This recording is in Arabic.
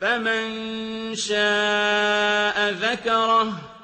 فَمَن شَاءَ ذَكَرَهُ